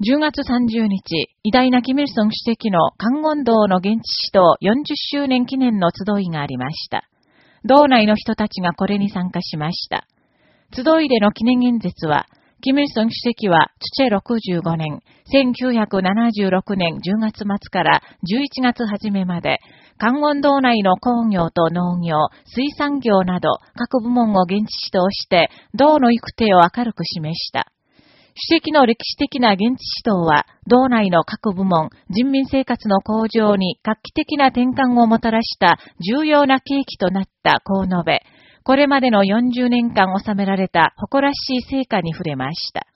10月30日、偉大なキミルソン主席の関温道の現地指導40周年記念の集いがありました。道内の人たちがこれに参加しました。集いでの記念演説は、キミルソン主席は、チチェ65年、1976年10月末から11月初めまで、関温道内の工業と農業、水産業など各部門を現地指導して、道の行く手を明るく示した。主席の歴史的な現地指導は、道内の各部門、人民生活の向上に画期的な転換をもたらした重要な契機となったこう述べ、これまでの40年間収められた誇らしい成果に触れました。